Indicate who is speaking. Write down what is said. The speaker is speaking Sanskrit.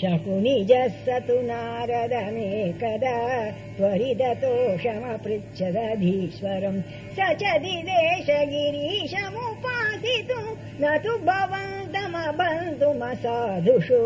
Speaker 1: शकुनिजः स तु नारदमेकदा त्वरिदतोषमपृच्छदधीश्वरम् स च दिदेशगिरीशमुपासितुम् न तु भवन्तमबन्तुमसाधुषु